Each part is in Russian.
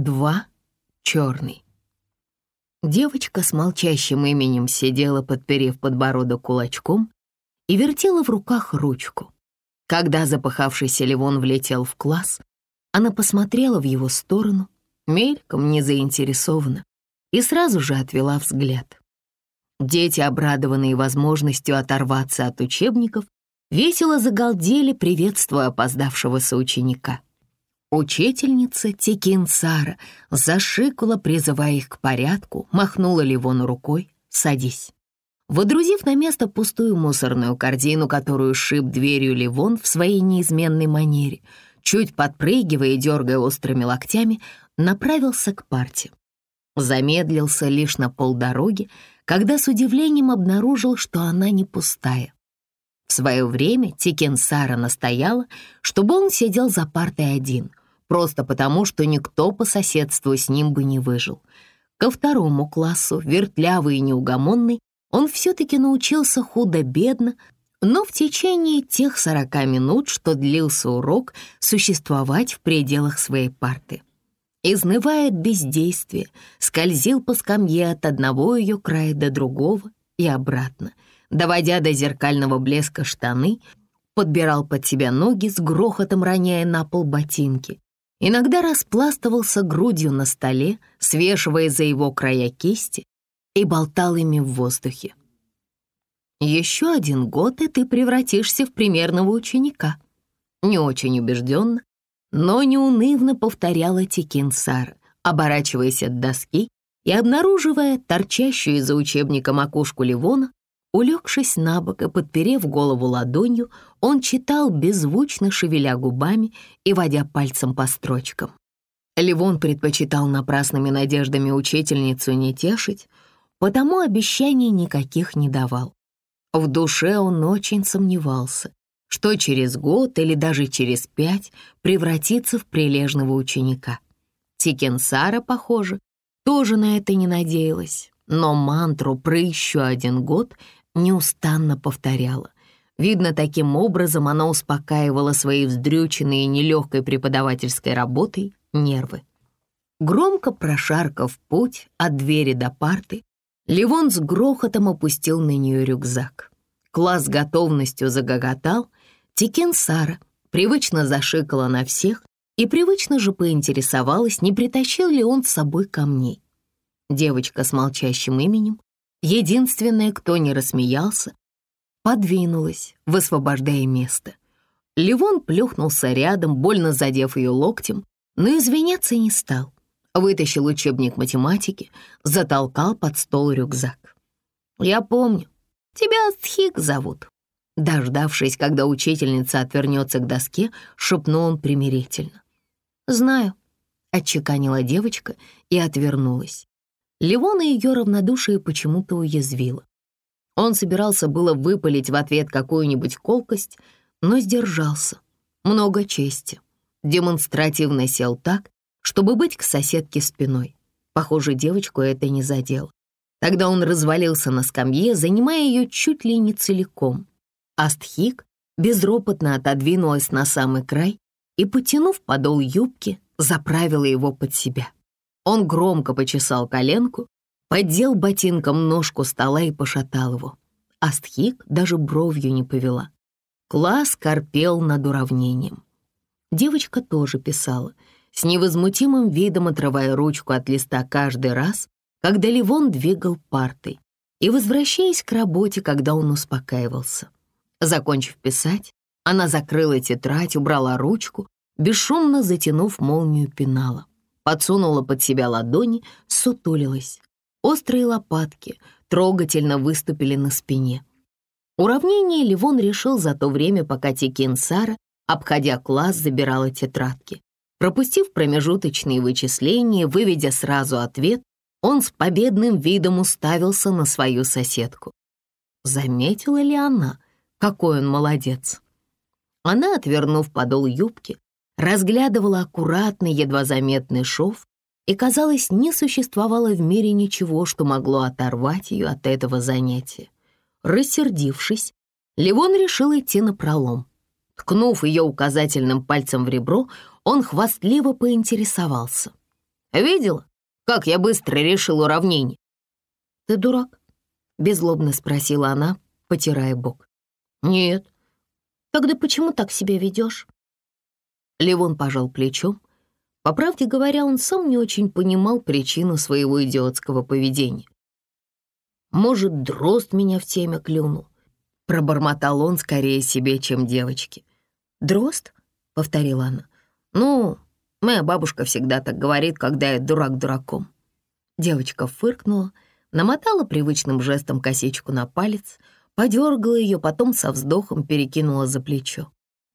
Два — черный. Девочка с молчащим именем сидела, подперев подбородок кулачком, и вертела в руках ручку. Когда запыхавшийся Левон влетел в класс, она посмотрела в его сторону, мельком, не заинтересованно, и сразу же отвела взгляд. Дети, обрадованные возможностью оторваться от учебников, весело загалдели, приветствуя опоздавшегося ученика. Учительница Текин Сара зашикала, призывая их к порядку, махнула Ливону рукой «Садись». Водрузив на место пустую мусорную корзину, которую шиб дверью Ливон в своей неизменной манере, чуть подпрыгивая и дергая острыми локтями, направился к парте. Замедлился лишь на полдороги, когда с удивлением обнаружил, что она не пустая. В свое время Тикен Сара настояла, чтобы он сидел за партой один, просто потому, что никто по соседству с ним бы не выжил. Ко второму классу, вертлявый и неугомонный, он все-таки научился худо-бедно, но в течение тех сорока минут, что длился урок, существовать в пределах своей парты. Изнывая от бездействия, скользил по скамье от одного ее края до другого и обратно, доводя до зеркального блеска штаны, подбирал под себя ноги с грохотом роняя на пол ботинки, иногда распластывался грудью на столе, свешивая за его края кисти, и болтал ими в воздухе. «Еще один год, и ты превратишься в примерного ученика», не очень убежденно, но неунывно повторяла Тикин Сара, оборачиваясь от доски и обнаруживая торчащую из-за учебника макушку Ливона, улегшись на бок и подперев голову ладонью, он читал, беззвучно шевеля губами и водя пальцем по строчкам. Ливон предпочитал напрасными надеждами учительницу не тешить, потому обещаний никаких не давал. В душе он очень сомневался, что через год или даже через пять превратится в прилежного ученика. Тикенсара, похоже, тоже на это не надеялась, но мантру про еще один год неустанно повторяла. Видно, таким образом она успокаивала свои вздрюченные нелегкой преподавательской работой нервы. Громко прошаркав путь от двери до парты, Ливон с грохотом опустил на нее рюкзак. Класс с готовностью загоготал. Тикен Сара привычно зашикала на всех и привычно же поинтересовалась, не притащил ли он с собой камней. Девочка с молчащим именем, единственная, кто не рассмеялся, подвинулась, высвобождая место. Ливон плюхнулся рядом, больно задев ее локтем, но извиняться не стал вытащил учебник математики, затолкал под стол рюкзак. «Я помню, тебя Астхик зовут». Дождавшись, когда учительница отвернется к доске, шепнул он примирительно. «Знаю», — отчеканила девочка и отвернулась. Левона ее равнодушие почему-то уязвило. Он собирался было выпалить в ответ какую-нибудь колкость, но сдержался. Много чести. Демонстративно сел так, чтобы быть к соседке спиной. Похоже, девочку это не задело. Тогда он развалился на скамье, занимая ее чуть ли не целиком. Астхик безропотно отодвинулась на самый край и, потянув подол юбки, заправила его под себя. Он громко почесал коленку, поддел ботинком ножку стола и пошатал его. Астхик даже бровью не повела. Класс корпел над уравнением. Девочка тоже писала — с невозмутимым видом отрывая ручку от листа каждый раз, когда Ливон двигал партой, и возвращаясь к работе, когда он успокаивался. Закончив писать, она закрыла тетрадь, убрала ручку, бесшумно затянув молнию пенала, подсунула под себя ладони, сутулилась. Острые лопатки трогательно выступили на спине. Уравнение Ливон решил за то время, пока Тикин Сара, обходя класс, забирала тетрадки. Пропустив промежуточные вычисления, выведя сразу ответ, он с победным видом уставился на свою соседку. Заметила ли она, какой он молодец? Она, отвернув подол юбки, разглядывала аккуратный, едва заметный шов, и, казалось, не существовало в мире ничего, что могло оторвать ее от этого занятия. Рассердившись, Ливон решил идти на пролом. Ткнув ее указательным пальцем в ребро, он хвастливо поинтересовался. Видела, как я быстро решил уравнение?» «Ты дурак?» — беззлобно спросила она, потирая бок. «Нет». «Тогда почему так себя ведешь?» Левон пожал плечом. По правде говоря, он сам не очень понимал причину своего идиотского поведения. «Может, дрозд меня в темя клюнул?» Пробормотал он скорее себе, чем девочке. «Дрозд?» — повторила она. «Ну, моя бабушка всегда так говорит, когда я дурак дураком». Девочка фыркнула, намотала привычным жестом косичку на палец, подергала ее, потом со вздохом перекинула за плечо.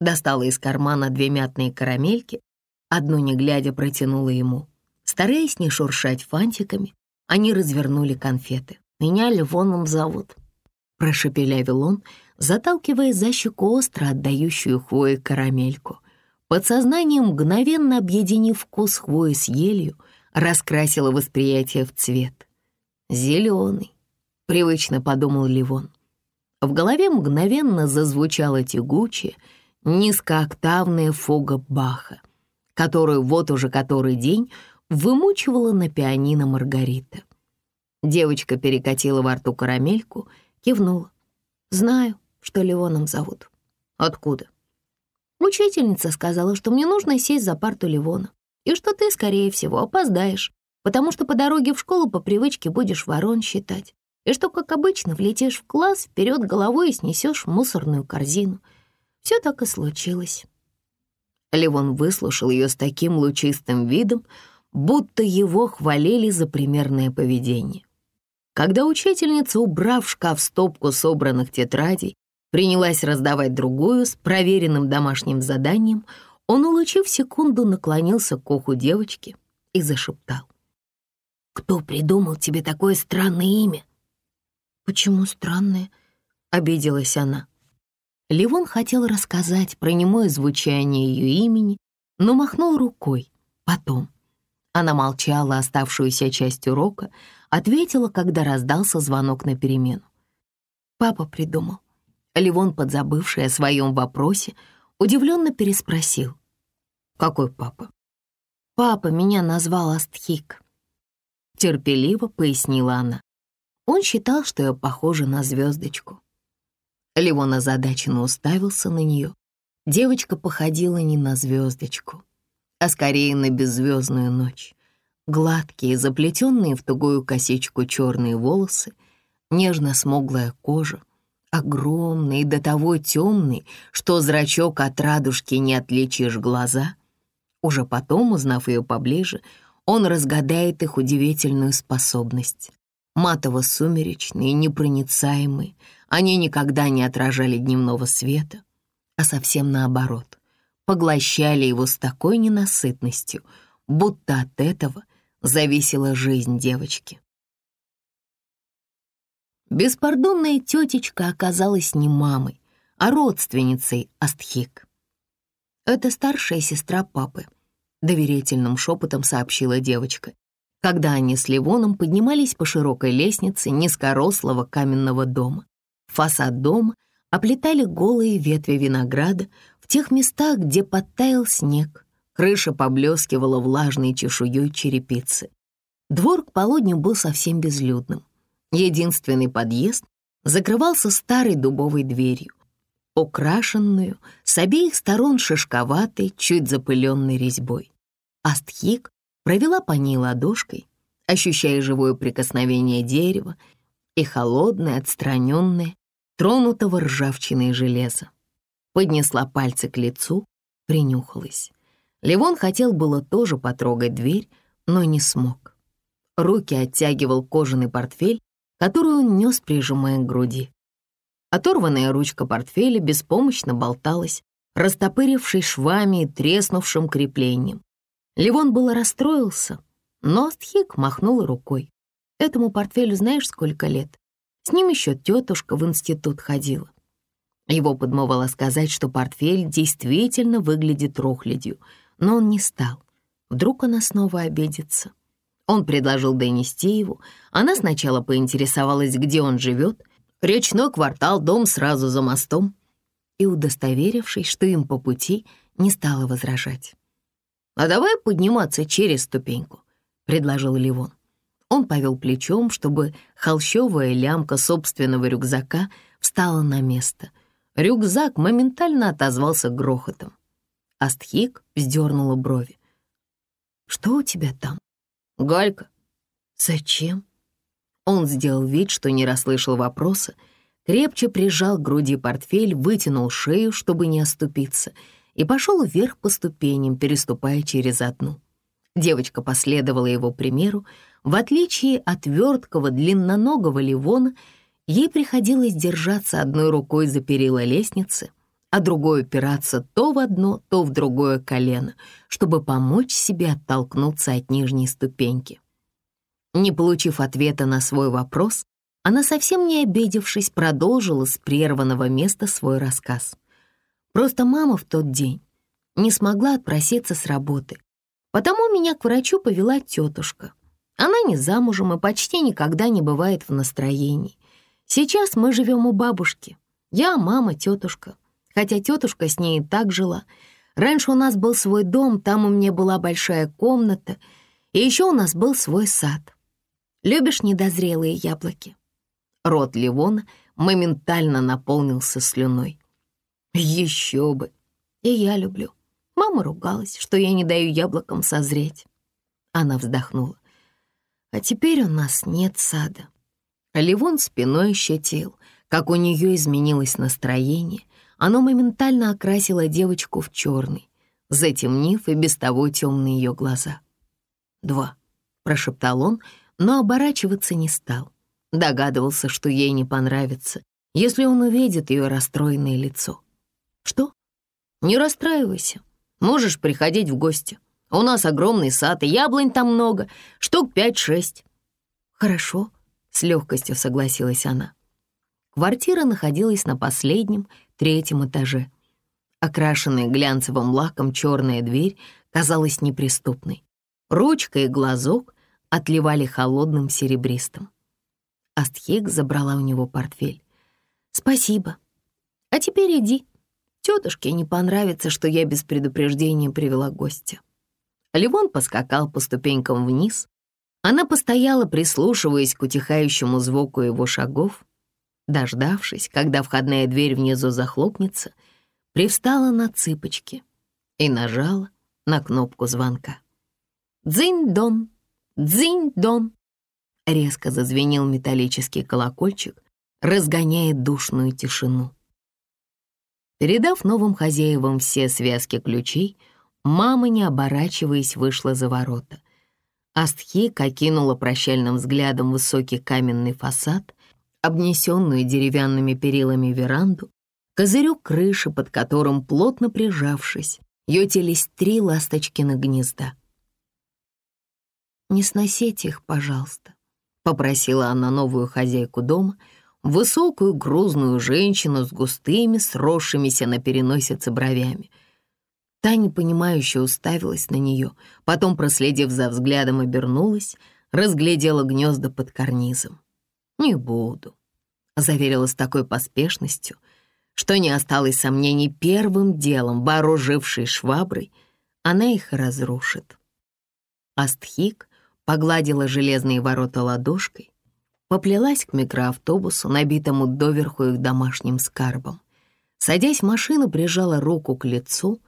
Достала из кармана две мятные карамельки, одну не глядя протянула ему. Стараясь не шуршать фантиками, они развернули конфеты. «Меня Левоном зовут», — прошепелявил он, заталкивая за щеку остро отдающую хвои карамельку. Подсознание, мгновенно объединив вкус хвои с елью, раскрасило восприятие в цвет. «Зеленый», — привычно подумал Ливон. В голове мгновенно зазвучала тягучая, низкооктавная фуга Баха, которую вот уже который день вымучивала на пианино Маргарита. Девочка перекатила во рту карамельку, кивнула. «Знаю, что Леоном зовут». «Откуда?» Учительница сказала, что мне нужно сесть за парту Левона, и что ты, скорее всего, опоздаешь, потому что по дороге в школу по привычке будешь ворон считать, и что, как обычно, влетишь в класс вперед головой и снесешь мусорную корзину. Все так и случилось. Левон выслушал ее с таким лучистым видом, будто его хвалили за примерное поведение. Когда учительница, убрав в шкаф стопку собранных тетрадей, принялась раздавать другую с проверенным домашним заданием, он, улучив секунду, наклонился к уху девочки и зашептал. «Кто придумал тебе такое странное имя?» «Почему странное?» — обиделась она. Ливон хотел рассказать про немое звучание ее имени, но махнул рукой. Потом. Она молчала оставшуюся часть урока, ответила, когда раздался звонок на перемену. Папа придумал. Ливон, подзабывший о своем вопросе, удивленно переспросил. «Какой папа?» «Папа меня назвал Астхик», — терпеливо пояснила она. Он считал, что я похожа на звездочку. Ливон озадаченно уставился на нее. Девочка походила не на звездочку, а скорее на беззвездную ночь. Гладкие, заплетенные в тугую косичку черные волосы, нежно-смуглая кожа, огромный до того темный, что зрачок от радужки не отличишь глаза. Уже потом, узнав ее поближе, он разгадает их удивительную способность. Матово-сумеречные, непроницаемые, они никогда не отражали дневного света, а совсем наоборот, поглощали его с такой ненасытностью, будто от этого — зависела жизнь девочки. Беспардонная тетечка оказалась не мамой, а родственницей Астхик. «Это старшая сестра папы», — доверительным шепотом сообщила девочка, когда они с Ливоном поднимались по широкой лестнице низкорослого каменного дома. Фасад дома оплетали голые ветви винограда в тех местах, где подтаял снег, Крыша поблескивала влажной чешуей черепицы. Двор к полудню был совсем безлюдным. Единственный подъезд закрывался старой дубовой дверью, украшенную с обеих сторон шишковатой, чуть запыленной резьбой. Астхик провела по ней ладошкой, ощущая живое прикосновение дерева и холодное, отстраненное, тронутого ржавчиной железа. Поднесла пальцы к лицу, принюхалась. Левон хотел было тоже потрогать дверь, но не смог. Руки оттягивал кожаный портфель, который он нес, прижимая к груди. Оторванная ручка портфеля беспомощно болталась, растопырившись швами и треснувшим креплением. Левон было расстроился, но Астхик махнул рукой. Этому портфелю знаешь, сколько лет? С ним еще тетушка в институт ходила. Его подмывало сказать, что портфель действительно выглядит рухлядью — но он не стал. Вдруг она снова обидится. Он предложил донести его. Она сначала поинтересовалась, где он живет. Речной квартал, дом сразу за мостом. И, удостоверившись, что им по пути, не стала возражать. «А давай подниматься через ступеньку. предложил Ливон. Он повел плечом, чтобы холщовая лямка собственного рюкзака встала на место. Рюкзак моментально отозвался грохотом. Астхик вздернула брови. «Что у тебя там?» «Галька». «Зачем?» Он сделал вид, что не расслышал вопроса, крепче прижал к груди портфель, вытянул шею, чтобы не оступиться, и пошел вверх по ступеням, переступая через одну. Девочка последовала его примеру. В отличие от верткого длинноногого Ливона, ей приходилось держаться одной рукой за перила лестницы, а другой упираться то в одно, то в другое колено, чтобы помочь себе оттолкнуться от нижней ступеньки. Не получив ответа на свой вопрос, она, совсем не обидевшись, продолжила с прерванного места свой рассказ. Просто мама в тот день не смогла отпроситься с работы, потому меня к врачу повела тетушка. Она не замужем и почти никогда не бывает в настроении. Сейчас мы живем у бабушки. Я, мама, тетушка. Хотя тетушка с ней и так жила. Раньше у нас был свой дом, там у меня была большая комната, и еще у нас был свой сад. Любишь недозрелые яблоки?» Рот Ливона моментально наполнился слюной. «Еще бы! И я люблю. Мама ругалась, что я не даю яблокам созреть». Она вздохнула. «А теперь у нас нет сада». Ливон спиной ощутил, как у нее изменилось настроение. Оно моментально окрасило девочку в черный, затемнив и без того темные ее глаза. «Два», — прошептал он, но оборачиваться не стал. Догадывался, что ей не понравится, если он увидит ее расстроенное лицо. «Что? Не расстраивайся. Можешь приходить в гости. У нас огромный сад, и яблонь там много, штук пять-шесть». «Хорошо», — с легкостью согласилась она. Квартира находилась на последнем, третьем этаже. Окрашенная глянцевым лаком черная дверь казалась неприступной. Ручка и глазок отливали холодным серебристым. Астхик забрала у него портфель. «Спасибо. А теперь иди. Тетушке не понравится, что я без предупреждения привела гостя». Ливон поскакал по ступенькам вниз. Она постояла, прислушиваясь к утихающему звуку его шагов. Дождавшись, когда входная дверь внизу захлопнется, привстала на цыпочки и нажала на кнопку звонка. «Дзынь-дон!» «Дзынь-дон!» Резко зазвенел металлический колокольчик, разгоняя душную тишину. Передав новым хозяевам все связки ключей, мама, не оборачиваясь, вышла за ворота. Астхик окинула прощальным взглядом высокий каменный фасад, обнесенную деревянными перилами веранду, козырек крыши, под которым, плотно прижавшись, ютились три ласточкины гнезда. «Не сносите их, пожалуйста», — попросила она новую хозяйку дома, высокую грузную женщину с густыми, сросшимися на переносице бровями. Та непонимающе уставилась на нее, потом, проследив за взглядом, обернулась, разглядела гнезда под карнизом. «Не буду», — заверила с такой поспешностью, что не осталось сомнений первым делом, вооружившей шваброй, она их разрушит. Астхик погладила железные ворота ладошкой, поплелась к микроавтобусу, набитому доверху их домашним скарбом. Садясь в машину, прижала руку к лицу,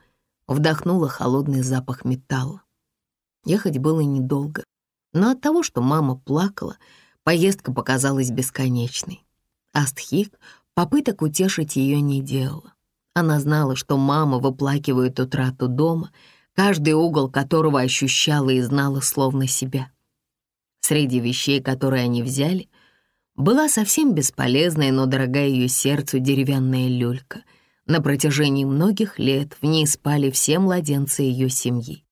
вдохнула холодный запах металла. Ехать было недолго, но от того, что мама плакала, поездка показалась бесконечной. Астхик попыток утешить ее не делала. Она знала, что мама выплакивает утрату дома — каждый угол которого ощущала и знала словно себя. Среди вещей, которые они взяли, была совсем бесполезная, но дорогая ее сердцу деревянная люлька. На протяжении многих лет в ней спали все младенцы ее семьи.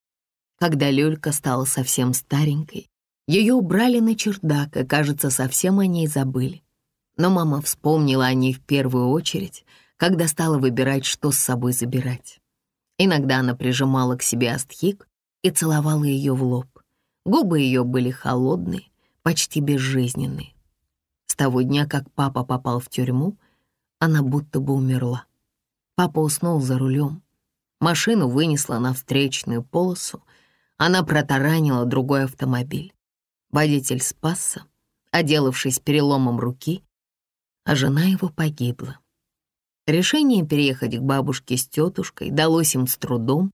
Когда люлька стала совсем старенькой, ее убрали на чердак, и, кажется, совсем о ней забыли. Но мама вспомнила о ней в первую очередь, когда стала выбирать, что с собой забирать. Иногда она прижимала к себе Астхик и целовала ее в лоб. Губы ее были холодные, почти безжизненные. Того дня, как папа попал в тюрьму, она будто бы умерла. Папа уснул за рулем. Машину вынесла на встречную полосу. она протаранила другой автомобиль. Водитель спасся, оделавшись переломом руки, а жена его погибла. Решение переехать к бабушке с тетушкой далось им с трудом,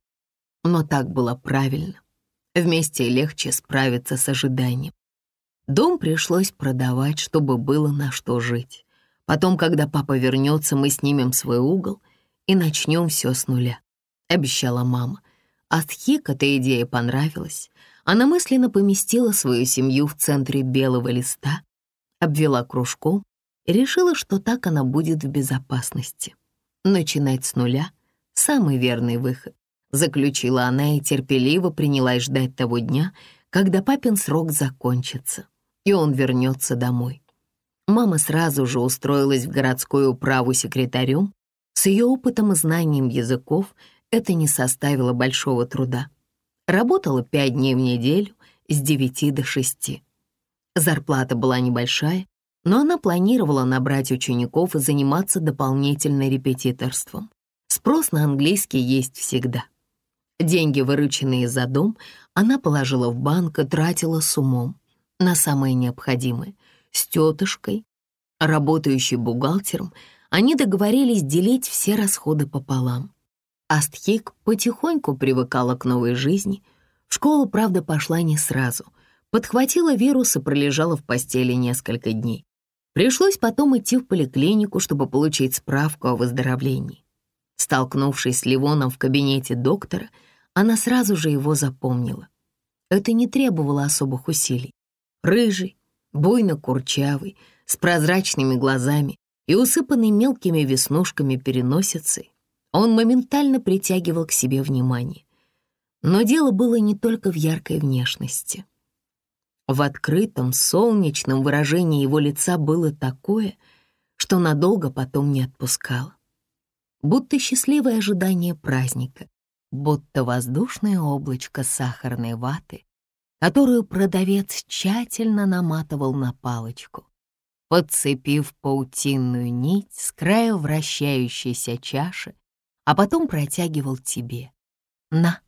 но так было правильно. Вместе легче справиться с ожиданием. Дом пришлось продавать, чтобы было на что жить. Потом, когда папа вернется, мы снимем свой угол и начнем все с нуля, обещала мама. Астхик эта идея понравилась. Она мысленно поместила свою семью в центре белого листа, обвела кружком и решила, что так она будет в безопасности. Начинать с нуля — самый верный выход, заключила она и терпеливо принялась ждать того дня, когда папин срок закончится, и он вернется домой. Мама сразу же устроилась в городскую управу секретарем. С ее опытом и знанием языков это не составило большого труда. Работала пять дней в неделю с девяти до шести. Зарплата была небольшая, но она планировала набрать учеников и заниматься дополнительно репетиторством. Спрос на английский есть всегда. Деньги, вырученные за дом, она положила в банк и тратила с умом на самое необходимое. С тетушкой, работающей бухгалтером, они договорились делить все расходы пополам. Астхик потихоньку привыкала к новой жизни. В школу, правда, пошла не сразу. Подхватила вирус и пролежала в постели несколько дней. Пришлось потом идти в поликлинику, чтобы получить справку о выздоровлении. Столкнувшись с Ливоном в кабинете доктора, она сразу же его запомнила. Это не требовало особых усилий. Рыжий, буйно-курчавый, с прозрачными глазами и усыпанный мелкими веснушками переносицей, он моментально притягивал к себе внимание. Но дело было не только в яркой внешности. В открытом, солнечном выражении его лица было такое, что надолго потом не отпускало. Будто счастливое ожидание праздника, будто воздушное облачко сахарной ваты, которую продавец тщательно наматывал на палочку, подцепив паутинную нить с края вращающейся чаши, а потом протягивал тебе. На,